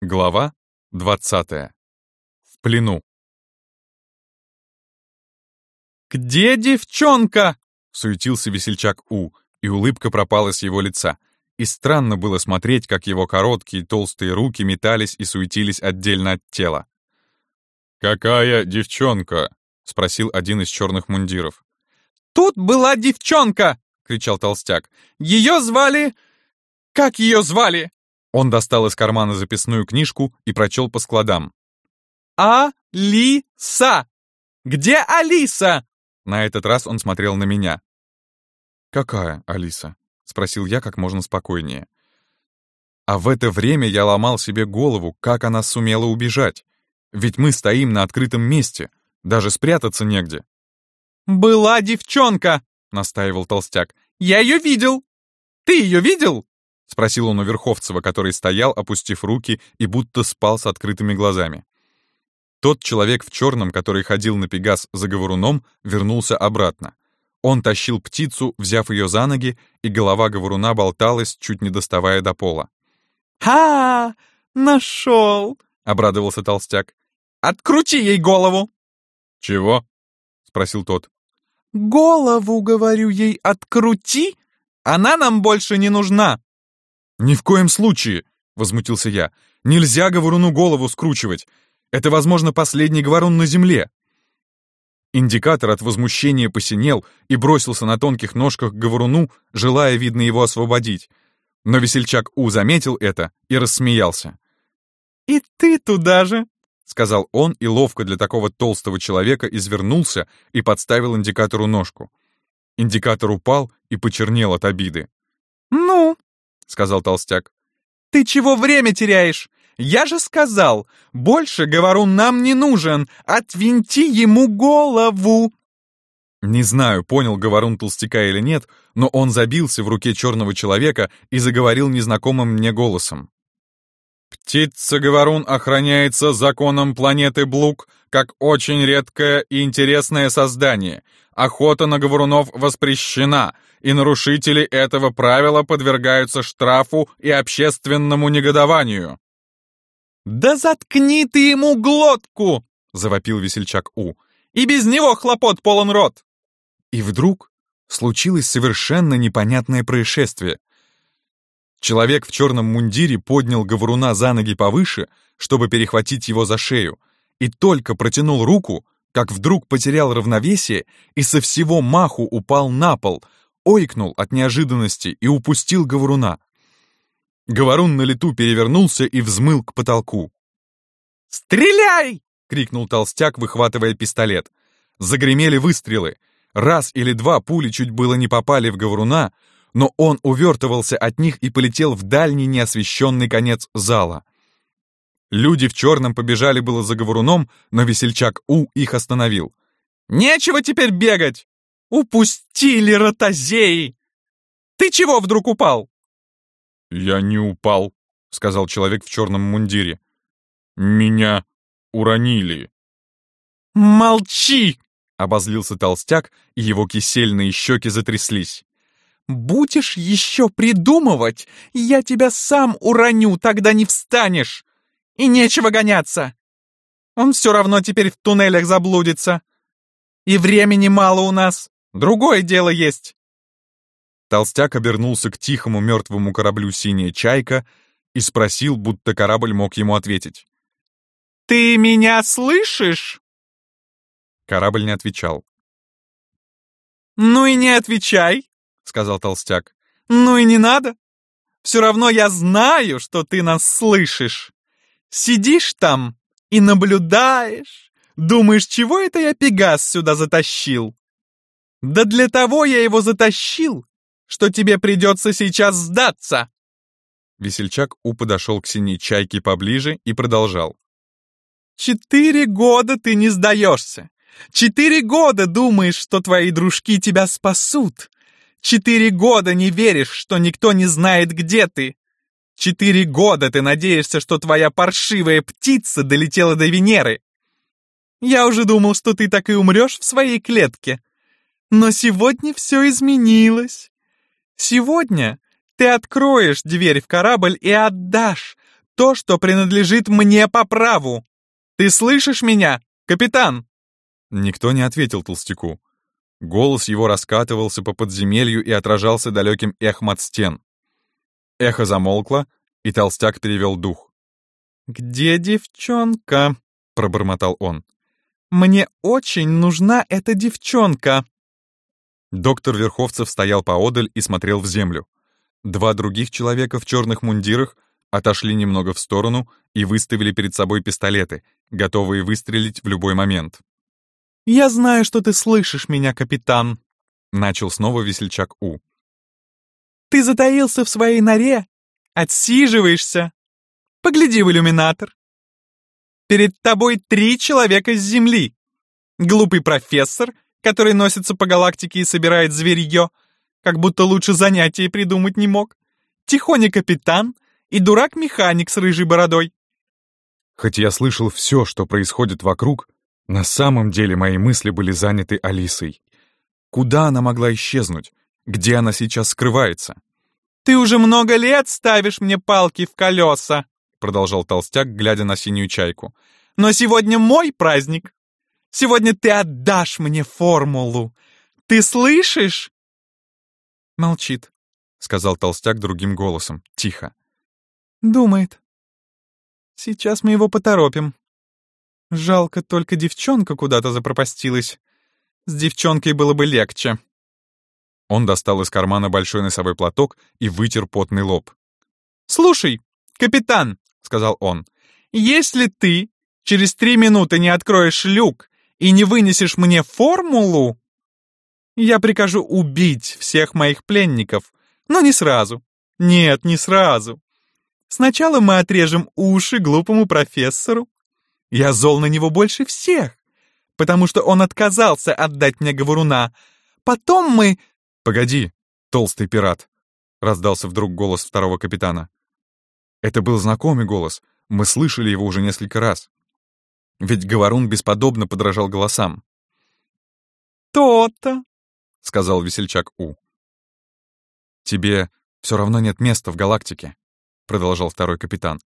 Глава 20. В плену. «Где девчонка?» — суетился весельчак У, и улыбка пропала с его лица. И странно было смотреть, как его короткие толстые руки метались и суетились отдельно от тела. «Какая девчонка?» — спросил один из черных мундиров. «Тут была девчонка!» — кричал толстяк. «Ее звали... Как ее звали?» Он достал из кармана записную книжку и прочел по складам. «Алиса! Где Алиса?» На этот раз он смотрел на меня. «Какая Алиса?» — спросил я как можно спокойнее. А в это время я ломал себе голову, как она сумела убежать. Ведь мы стоим на открытом месте, даже спрятаться негде. «Была девчонка!» — настаивал толстяк. «Я ее видел! Ты ее видел?» — спросил он у Верховцева, который стоял, опустив руки и будто спал с открытыми глазами. Тот человек в черном, который ходил на Пегас за говоруном, вернулся обратно. Он тащил птицу, взяв ее за ноги, и голова говоруна болталась, чуть не доставая до пола. «Ха! Нашел!» — обрадовался толстяк. «Открути ей голову!» «Чего?» — спросил тот. «Голову, говорю ей, открути! Она нам больше не нужна!» «Ни в коем случае!» — возмутился я. «Нельзя говоруну голову скручивать! Это, возможно, последний говорун на земле!» Индикатор от возмущения посинел и бросился на тонких ножках к говоруну, желая, видно, его освободить. Но весельчак У заметил это и рассмеялся. «И ты туда же!» — сказал он и ловко для такого толстого человека извернулся и подставил индикатору ножку. Индикатор упал и почернел от обиды. «Ну?» — сказал толстяк. «Ты чего время теряешь? Я же сказал, больше, говору, нам не нужен. Отвинти ему голову!» Не знаю, понял говорун толстяка или нет, но он забился в руке черного человека и заговорил незнакомым мне голосом. «Птица-говорун охраняется законом планеты Блук как очень редкое и интересное создание. Охота на говорунов воспрещена, и нарушители этого правила подвергаются штрафу и общественному негодованию». «Да заткни ты ему глотку!» — завопил весельчак У. «И без него хлопот полон рот!» И вдруг случилось совершенно непонятное происшествие. Человек в черном мундире поднял говоруна за ноги повыше, чтобы перехватить его за шею, и только протянул руку, как вдруг потерял равновесие и со всего маху упал на пол, ойкнул от неожиданности и упустил говоруна. Говорун на лету перевернулся и взмыл к потолку. «Стреляй!» — крикнул толстяк, выхватывая пистолет. Загремели выстрелы. Раз или два пули чуть было не попали в говоруна, но он увертывался от них и полетел в дальний неосвещенный конец зала. Люди в черном побежали было за говоруном, но весельчак У их остановил. «Нечего теперь бегать! Упустили ротозеи! Ты чего вдруг упал?» «Я не упал», — сказал человек в черном мундире. «Меня уронили». «Молчи!» — обозлился толстяк, и его кисельные щеки затряслись. «Будешь еще придумывать, я тебя сам уроню, тогда не встанешь. И нечего гоняться. Он все равно теперь в туннелях заблудится. И времени мало у нас. Другое дело есть. Толстяк обернулся к тихому мертвому кораблю «Синяя чайка» и спросил, будто корабль мог ему ответить. «Ты меня слышишь?» Корабль не отвечал. «Ну и не отвечай», — сказал толстяк. «Ну и не надо. Все равно я знаю, что ты нас слышишь. Сидишь там и наблюдаешь. Думаешь, чего это я Пегас сюда затащил? Да для того я его затащил, что тебе придется сейчас сдаться!» Весельчак У подошел к синей чайке поближе и продолжал. «Четыре года ты не сдаешься. Четыре года думаешь, что твои дружки тебя спасут. Четыре года не веришь, что никто не знает, где ты. Четыре года ты надеешься, что твоя паршивая птица долетела до Венеры. Я уже думал, что ты так и умрешь в своей клетке. Но сегодня все изменилось. Сегодня ты откроешь дверь в корабль и отдашь, то, что принадлежит мне по праву. Ты слышишь меня, капитан?» Никто не ответил толстяку. Голос его раскатывался по подземелью и отражался далеким эхом от стен. Эхо замолкло, и толстяк перевел дух. «Где девчонка?» — пробормотал он. «Мне очень нужна эта девчонка!» Доктор Верховцев стоял поодаль и смотрел в землю. Два других человека в черных мундирах отошли немного в сторону и выставили перед собой пистолеты, готовые выстрелить в любой момент. «Я знаю, что ты слышишь меня, капитан», — начал снова весельчак У. «Ты затаился в своей норе, отсиживаешься. Погляди в иллюминатор. Перед тобой три человека с Земли. Глупый профессор, который носится по галактике и собирает зверье, как будто лучше занятия придумать не мог. Тихоня капитан и дурак-механик с рыжей бородой. Хоть я слышал все, что происходит вокруг, на самом деле мои мысли были заняты Алисой. Куда она могла исчезнуть? Где она сейчас скрывается? «Ты уже много лет ставишь мне палки в колеса», продолжал толстяк, глядя на синюю чайку. «Но сегодня мой праздник. Сегодня ты отдашь мне формулу. Ты слышишь?» «Молчит», — сказал толстяк другим голосом, тихо. «Думает. Сейчас мы его поторопим. Жалко, только девчонка куда-то запропастилась. С девчонкой было бы легче». Он достал из кармана большой носовой платок и вытер потный лоб. «Слушай, капитан», — сказал он, — «если ты через три минуты не откроешь люк и не вынесешь мне формулу, я прикажу убить всех моих пленников, но не сразу. Нет, не сразу. Сначала мы отрежем уши глупому профессору. Я зол на него больше всех, потому что он отказался отдать мне говоруна. Потом мы... «Погоди, толстый пират!» — раздался вдруг голос второго капитана. Это был знакомый голос, мы слышали его уже несколько раз. Ведь говорун бесподобно подражал голосам. «То-то!» — сказал весельчак У. «Тебе все равно нет места в галактике», — продолжал второй капитан.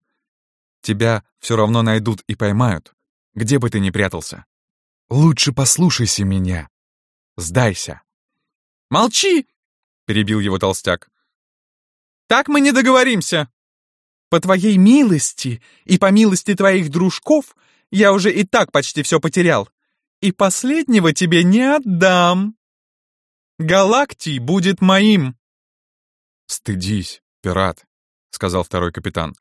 «Тебя все равно найдут и поймают, где бы ты ни прятался. Лучше послушайся меня. Сдайся». «Молчи!» — перебил его толстяк. «Так мы не договоримся. По твоей милости и по милости твоих дружков я уже и так почти все потерял, и последнего тебе не отдам». Галактий будет моим!» «Стыдись, пират», — сказал второй капитан.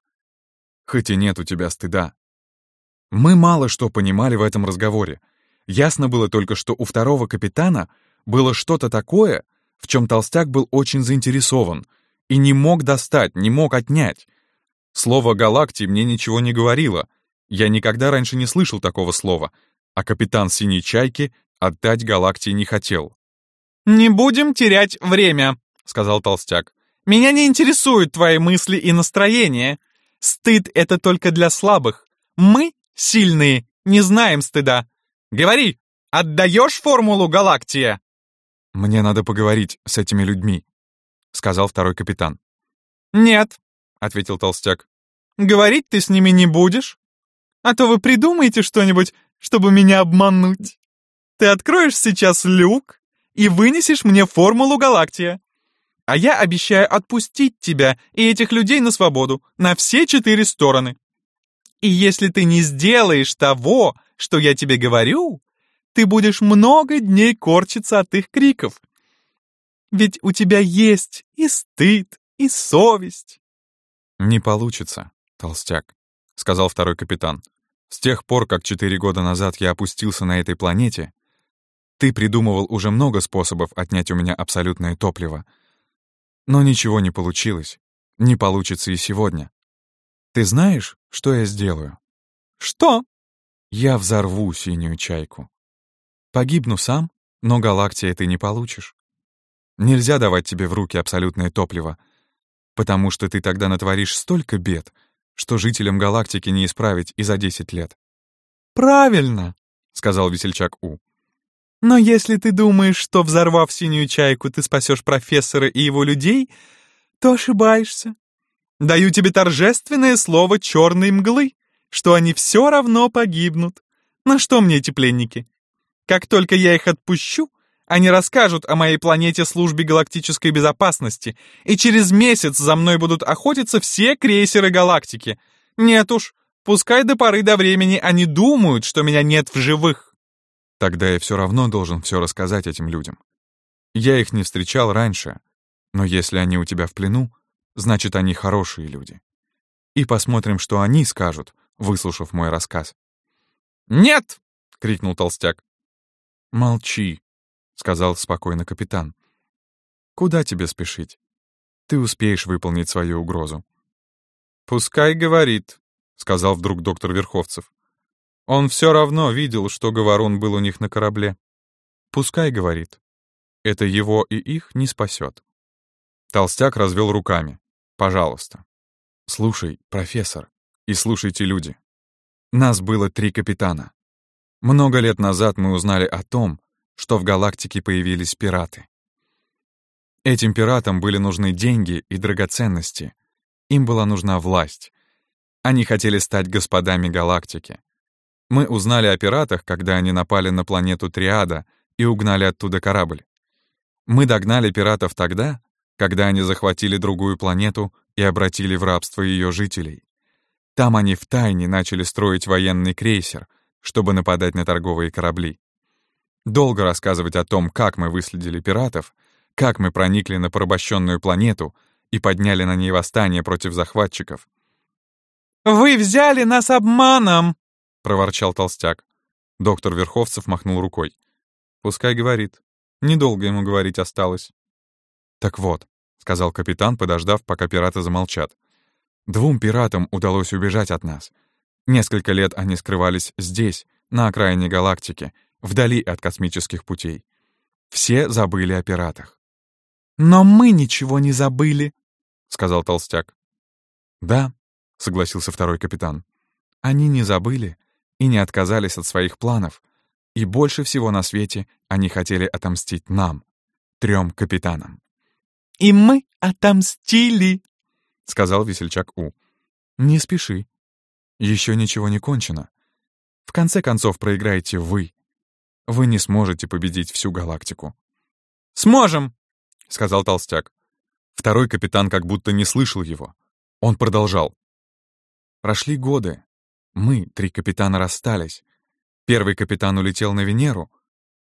«Хоть и нет у тебя стыда». Мы мало что понимали в этом разговоре. Ясно было только, что у второго капитана было что-то такое, в чем толстяк был очень заинтересован и не мог достать, не мог отнять. Слово «галактий» мне ничего не говорило. Я никогда раньше не слышал такого слова, а капитан «Синей чайки» отдать галактии не хотел. «Не будем терять время», — сказал толстяк. «Меня не интересуют твои мысли и настроения. Стыд — это только для слабых. Мы, сильные, не знаем стыда. Говори, отдаешь формулу Галактия?» «Мне надо поговорить с этими людьми», — сказал второй капитан. «Нет», — ответил толстяк. «Говорить ты с ними не будешь. А то вы придумаете что-нибудь, чтобы меня обмануть. Ты откроешь сейчас люк, и вынесешь мне формулу Галактия. А я обещаю отпустить тебя и этих людей на свободу, на все четыре стороны. И если ты не сделаешь того, что я тебе говорю, ты будешь много дней корчиться от их криков. Ведь у тебя есть и стыд, и совесть. «Не получится, толстяк», — сказал второй капитан. «С тех пор, как четыре года назад я опустился на этой планете, ты придумывал уже много способов отнять у меня абсолютное топливо. Но ничего не получилось. Не получится и сегодня. Ты знаешь, что я сделаю? Что? Я взорву синюю чайку. Погибну сам, но галактия ты не получишь. Нельзя давать тебе в руки абсолютное топливо, потому что ты тогда натворишь столько бед, что жителям галактики не исправить и за 10 лет. «Правильно», — сказал весельчак У. Но если ты думаешь, что, взорвав синюю чайку, ты спасешь профессора и его людей, то ошибаешься. Даю тебе торжественное слово черной мглы, что они все равно погибнут. На что мне эти пленники? Как только я их отпущу, они расскажут о моей планете службе галактической безопасности, и через месяц за мной будут охотиться все крейсеры галактики. Нет уж, пускай до поры до времени они думают, что меня нет в живых. Тогда я все равно должен все рассказать этим людям. Я их не встречал раньше, но если они у тебя в плену, значит, они хорошие люди. И посмотрим, что они скажут, выслушав мой рассказ. «Нет!» — крикнул толстяк. «Молчи», — сказал спокойно капитан. «Куда тебе спешить? Ты успеешь выполнить свою угрозу». «Пускай говорит», — сказал вдруг доктор Верховцев. Он все равно видел, что Говорун был у них на корабле. «Пускай говорит. Это его и их не спасет». Толстяк развел руками. «Пожалуйста. Слушай, профессор, и слушайте люди. Нас было три капитана. Много лет назад мы узнали о том, что в галактике появились пираты. Этим пиратам были нужны деньги и драгоценности. Им была нужна власть. Они хотели стать господами галактики. Мы узнали о пиратах, когда они напали на планету Триада и угнали оттуда корабль. Мы догнали пиратов тогда, когда они захватили другую планету и обратили в рабство ее жителей. Там они втайне начали строить военный крейсер, чтобы нападать на торговые корабли. Долго рассказывать о том, как мы выследили пиратов, как мы проникли на порабощенную планету и подняли на ней восстание против захватчиков. «Вы взяли нас обманом!» — проворчал толстяк. Доктор Верховцев махнул рукой. «Пускай говорит. Недолго ему говорить осталось». «Так вот», — сказал капитан, подождав, пока пираты замолчат. «Двум пиратам удалось убежать от нас. Несколько лет они скрывались здесь, на окраине галактики, вдали от космических путей. Все забыли о пиратах». «Но мы ничего не забыли», — сказал толстяк. «Да», — согласился второй капитан. «Они не забыли и не отказались от своих планов, и больше всего на свете они хотели отомстить нам, трем капитанам. «И мы отомстили!» — сказал весельчак У. «Не спеши. Еще ничего не кончено. В конце концов проиграете вы. Вы не сможете победить всю галактику». «Сможем!» — сказал толстяк. Второй капитан как будто не слышал его. Он продолжал. Прошли годы. Мы, три капитана, расстались. Первый капитан улетел на Венеру,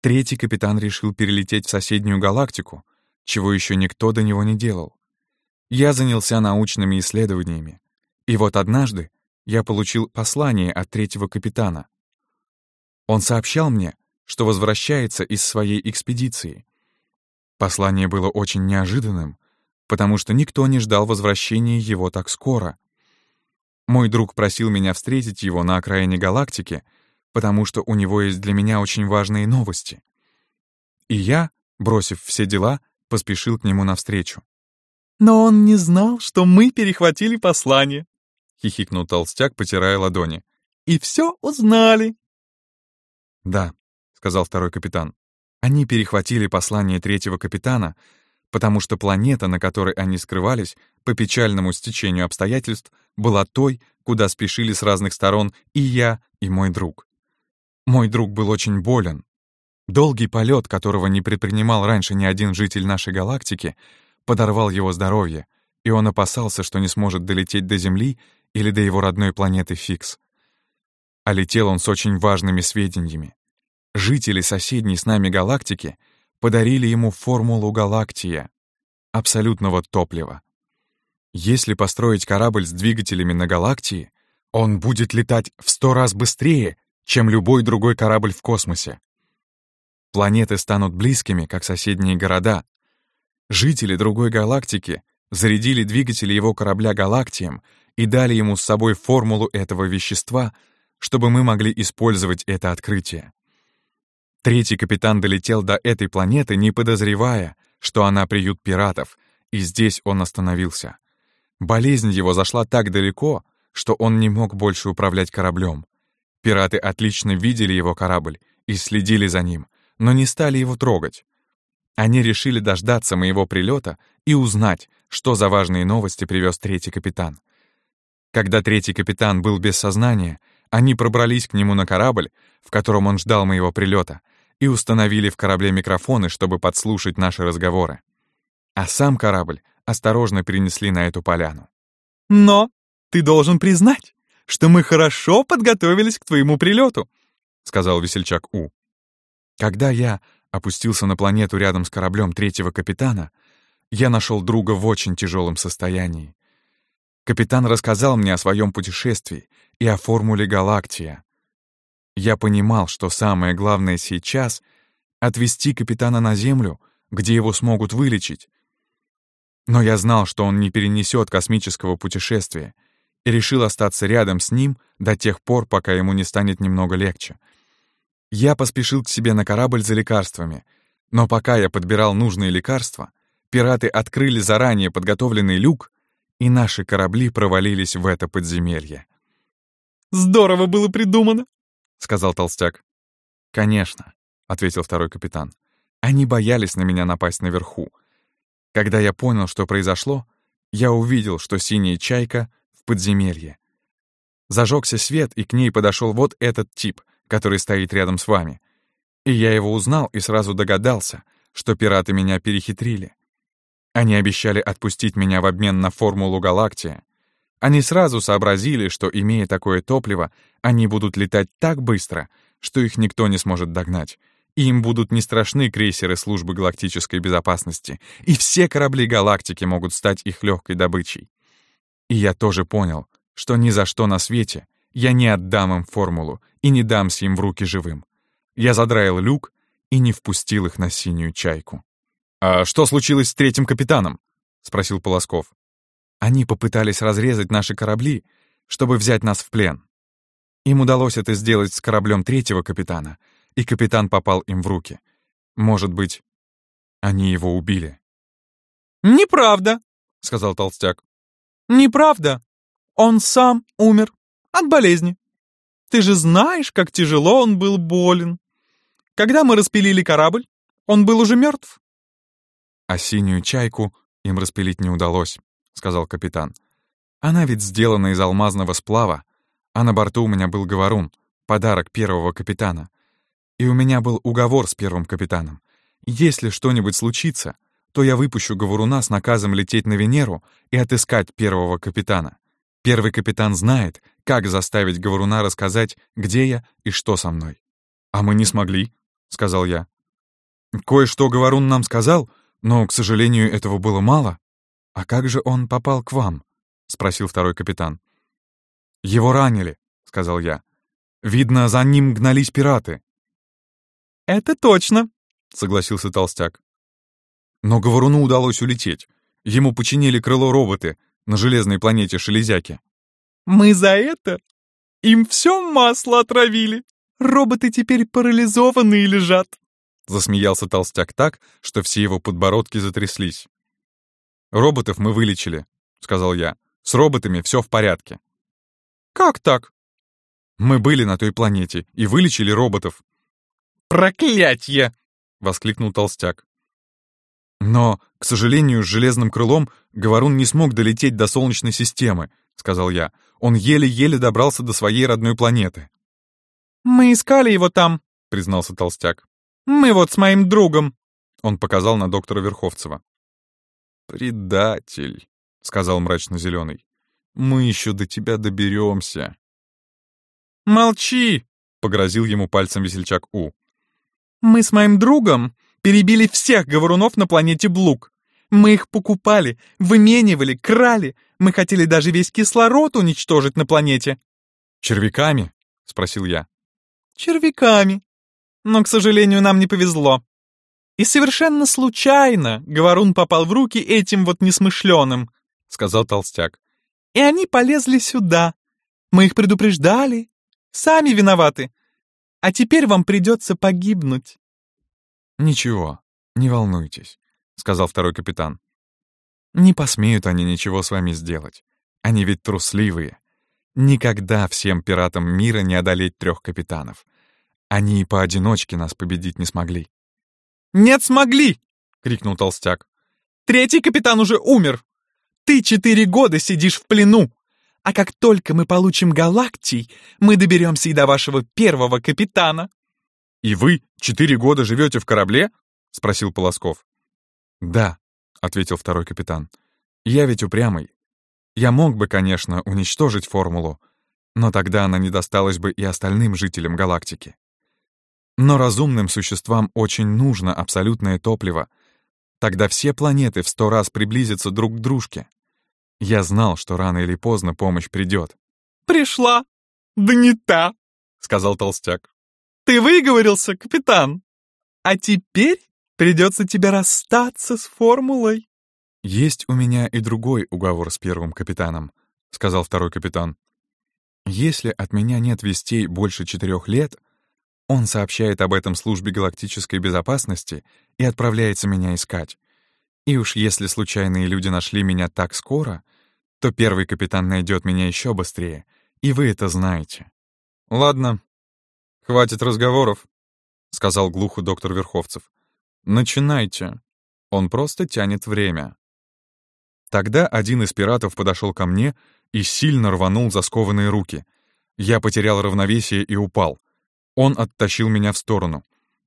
третий капитан решил перелететь в соседнюю галактику, чего еще никто до него не делал. Я занялся научными исследованиями. И вот однажды я получил послание от третьего капитана. Он сообщал мне, что возвращается из своей экспедиции. Послание было очень неожиданным, потому что никто не ждал возвращения его так скоро. Мой друг просил меня встретить его на окраине галактики, потому что у него есть для меня очень важные новости. И я, бросив все дела, поспешил к нему навстречу. «Но он не знал, что мы перехватили послание», — хихикнул толстяк, потирая ладони. «И все узнали». «Да», — сказал второй капитан. «Они перехватили послание третьего капитана, потому что планета, на которой они скрывались, по печальному стечению обстоятельств, была той, куда спешили с разных сторон и я, и мой друг. Мой друг был очень болен, Долгий полет, которого не предпринимал раньше ни один житель нашей галактики, подорвал его здоровье, и он опасался, что не сможет долететь до Земли или до его родной планеты Фикс. А летел он с очень важными сведениями. Жители соседней с нами галактики подарили ему формулу Галактия, абсолютного топлива. Если построить корабль с двигателями на Галактии, он будет летать в сто раз быстрее, чем любой другой корабль в космосе. Планеты станут близкими, как соседние города. Жители другой галактики зарядили двигатели его корабля галактием и дали ему с собой формулу этого вещества, чтобы мы могли использовать это открытие. Третий капитан долетел до этой планеты, не подозревая, что она приют пиратов, и здесь он остановился. Болезнь его зашла так далеко, что он не мог больше управлять кораблем. Пираты отлично видели его корабль и следили за ним — но не стали его трогать. Они решили дождаться моего прилета и узнать, что за важные новости привез третий капитан. Когда третий капитан был без сознания, они пробрались к нему на корабль, в котором он ждал моего прилета, и установили в корабле микрофоны, чтобы подслушать наши разговоры. А сам корабль осторожно перенесли на эту поляну. «Но ты должен признать, что мы хорошо подготовились к твоему прилету», — сказал весельчак У. Когда я опустился на планету рядом с кораблем третьего капитана, я нашел друга в очень тяжелом состоянии. Капитан рассказал мне о своем путешествии и о формуле Галактия. Я понимал, что самое главное сейчас — отвезти капитана на Землю, где его смогут вылечить. Но я знал, что он не перенесет космического путешествия, и решил остаться рядом с ним до тех пор, пока ему не станет немного легче — я поспешил к себе на корабль за лекарствами, но пока я подбирал нужные лекарства, пираты открыли заранее подготовленный люк, и наши корабли провалились в это подземелье. «Здорово было придумано», — сказал толстяк. «Конечно», — ответил второй капитан. «Они боялись на меня напасть наверху. Когда я понял, что произошло, я увидел, что синяя чайка в подземелье. Зажегся свет, и к ней подошел вот этот тип, который стоит рядом с вами. И я его узнал и сразу догадался, что пираты меня перехитрили. Они обещали отпустить меня в обмен на формулу Галактия. Они сразу сообразили, что, имея такое топливо, они будут летать так быстро, что их никто не сможет догнать. И им будут не страшны крейсеры службы галактической безопасности, и все корабли галактики могут стать их легкой добычей. И я тоже понял, что ни за что на свете я не отдам им формулу и не дамся им в руки живым. Я задраил люк и не впустил их на синюю чайку. «А что случилось с третьим капитаном?» — спросил Полосков. Они попытались разрезать наши корабли, чтобы взять нас в плен. Им удалось это сделать с кораблем третьего капитана, и капитан попал им в руки. Может быть, они его убили. «Неправда», — сказал Толстяк. «Неправда. Он сам умер». От болезни. Ты же знаешь, как тяжело он был болен. Когда мы распилили корабль, он был уже мертв. А синюю чайку им распилить не удалось, сказал капитан. Она ведь сделана из алмазного сплава, а на борту у меня был говорун, подарок первого капитана. И у меня был уговор с первым капитаном. Если что-нибудь случится, то я выпущу говоруна с наказом лететь на Венеру и отыскать первого капитана. Первый капитан знает, как заставить говоруна рассказать, где я и что со мной. «А мы не смогли», — сказал я. «Кое-что говорун нам сказал, но, к сожалению, этого было мало. А как же он попал к вам?» — спросил второй капитан. «Его ранили», — сказал я. «Видно, за ним гнались пираты». «Это точно», — согласился толстяк. Но говоруну удалось улететь. Ему починили крыло роботы — на железной планете Шелезяки. «Мы за это? Им все масло отравили. Роботы теперь парализованные лежат». Засмеялся толстяк так, что все его подбородки затряслись. «Роботов мы вылечили», — сказал я. «С роботами все в порядке». «Как так?» «Мы были на той планете и вылечили роботов». «Проклятье!» — воскликнул толстяк. «Но, к сожалению, с железным крылом Говорун не смог долететь до Солнечной системы», — сказал я. «Он еле-еле добрался до своей родной планеты». «Мы искали его там», — признался Толстяк. «Мы вот с моим другом», — он показал на доктора Верховцева. «Предатель», — сказал мрачно Зеленый. «Мы еще до тебя доберемся». «Молчи!» — погрозил ему пальцем весельчак У. «Мы с моим другом перебили всех говорунов на планете Блук. Мы их покупали, выменивали, крали. Мы хотели даже весь кислород уничтожить на планете». «Червяками?» — спросил я. «Червяками. Но, к сожалению, нам не повезло. И совершенно случайно говорун попал в руки этим вот несмышленым», — сказал толстяк. «И они полезли сюда. Мы их предупреждали. Сами виноваты. А теперь вам придется погибнуть». «Ничего, не волнуйтесь», — сказал второй капитан. «Не посмеют они ничего с вами сделать. Они ведь трусливые. Никогда всем пиратам мира не одолеть трех капитанов. Они и поодиночке нас победить не смогли». «Нет, смогли!» — крикнул толстяк. «Третий капитан уже умер! Ты четыре года сидишь в плену! А как только мы получим галактий, мы доберемся и до вашего первого капитана!» «И вы четыре года живете в корабле?» — спросил Полосков. «Да», — ответил второй капитан. «Я ведь упрямый. Я мог бы, конечно, уничтожить формулу, но тогда она не досталась бы и остальным жителям галактики. Но разумным существам очень нужно абсолютное топливо. Тогда все планеты в сто раз приблизятся друг к дружке. Я знал, что рано или поздно помощь придет. «Пришла. Да не та», — сказал толстяк. «Ты выговорился, капитан. А теперь придется тебе расстаться с формулой». «Есть у меня и другой уговор с первым капитаном», — сказал второй капитан. «Если от меня нет вестей больше четырех лет, он сообщает об этом службе галактической безопасности и отправляется меня искать. И уж если случайные люди нашли меня так скоро, то первый капитан найдет меня еще быстрее, и вы это знаете». «Ладно, хватит разговоров», — сказал глухо доктор Верховцев. «Начинайте. Он просто тянет время». Тогда один из пиратов подошел ко мне и сильно рванул за скованные руки. Я потерял равновесие и упал. Он оттащил меня в сторону.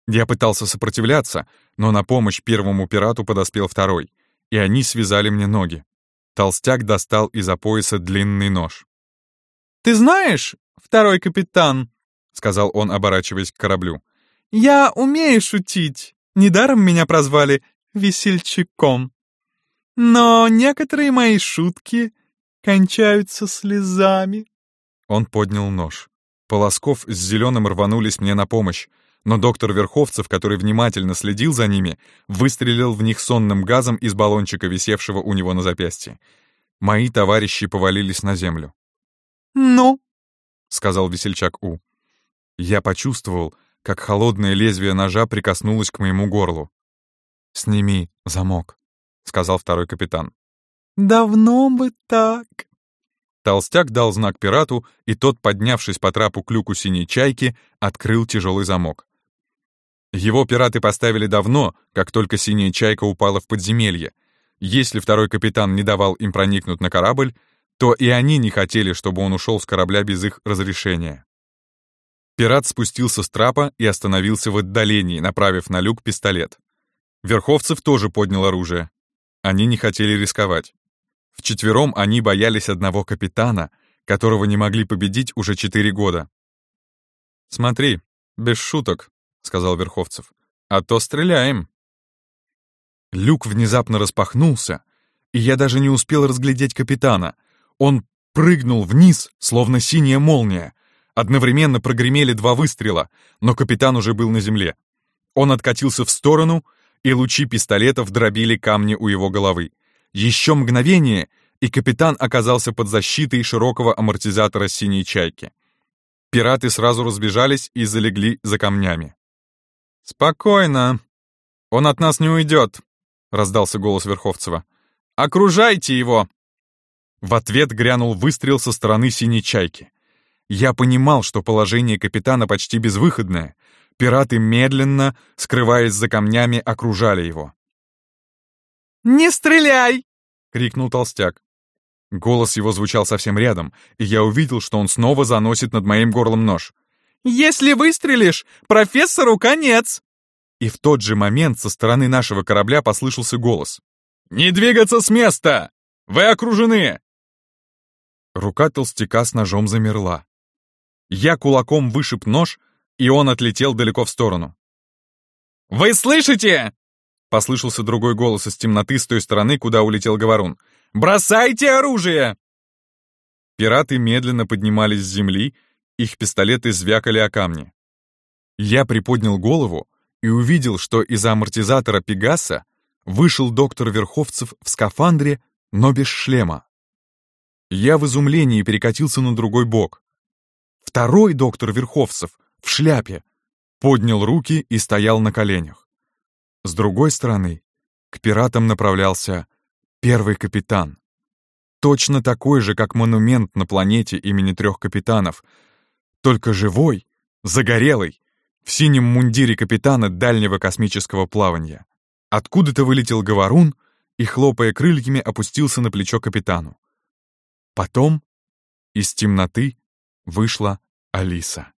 Я пытался сопротивляться, но на помощь первому пирату подоспел второй, и они связали мне ноги. Толстяк достал из-за пояса длинный нож. «Ты знаешь, второй капитан», — сказал он, оборачиваясь к кораблю, «я умею шутить. Недаром меня прозвали весельчаком. Но некоторые мои шутки кончаются слезами». Он поднял нож. Полосков с зеленым рванулись мне на помощь, но доктор Верховцев, который внимательно следил за ними, выстрелил в них сонным газом из баллончика, висевшего у него на запястье. Мои товарищи повалились на землю. «Ну?» — сказал весельчак У. Я почувствовал, как холодное лезвие ножа прикоснулось к моему горлу. «Сними замок», — сказал второй капитан. «Давно бы так». Толстяк дал знак пирату, и тот, поднявшись по трапу к люку синей чайки, открыл тяжелый замок. Его пираты поставили давно, как только синяя чайка упала в подземелье. Если второй капитан не давал им проникнуть на корабль, то и они не хотели, чтобы он ушел с корабля без их разрешения. Пират спустился с трапа и остановился в отдалении, направив на люк пистолет. Верховцев тоже поднял оружие. Они не хотели рисковать. Вчетвером они боялись одного капитана, которого не могли победить уже четыре года. «Смотри, без шуток», — сказал Верховцев, — «а то стреляем». Люк внезапно распахнулся, и я даже не успел разглядеть капитана. Он прыгнул вниз, словно синяя молния. Одновременно прогремели два выстрела, но капитан уже был на земле. Он откатился в сторону, и лучи пистолетов дробили камни у его головы. Еще мгновение, и капитан оказался под защитой широкого амортизатора синей чайки. Пираты сразу разбежались и залегли за камнями. «Спокойно. Он от нас не уйдет», — раздался голос Верховцева. «Окружайте его!» В ответ грянул выстрел со стороны синей чайки. Я понимал, что положение капитана почти безвыходное. Пираты медленно, скрываясь за камнями, окружали его. «Не стреляй!» — крикнул толстяк. Голос его звучал совсем рядом, и я увидел, что он снова заносит над моим горлом нож. «Если выстрелишь, профессору конец!» И в тот же момент со стороны нашего корабля послышался голос. «Не двигаться с места! Вы окружены!» Рука толстяка с ножом замерла. Я кулаком вышиб нож, и он отлетел далеко в сторону. «Вы слышите?» — послышался другой голос из темноты с той стороны, куда улетел Говорун. «Бросайте оружие!» Пираты медленно поднимались с земли, их пистолеты звякали о камни. Я приподнял голову и увидел, что из амортизатора Пегаса вышел доктор Верховцев в скафандре, но без шлема. Я в изумлении перекатился на другой бок. Второй доктор Верховцев в шляпе поднял руки и стоял на коленях. С другой стороны, к пиратам направлялся первый капитан. Точно такой же, как монумент на планете имени трех капитанов, только живой, загорелый, в синем мундире капитана дальнего космического плавания. Откуда-то вылетел говорун и, хлопая крыльями, опустился на плечо капитану. Потом из темноты вышла Алиса.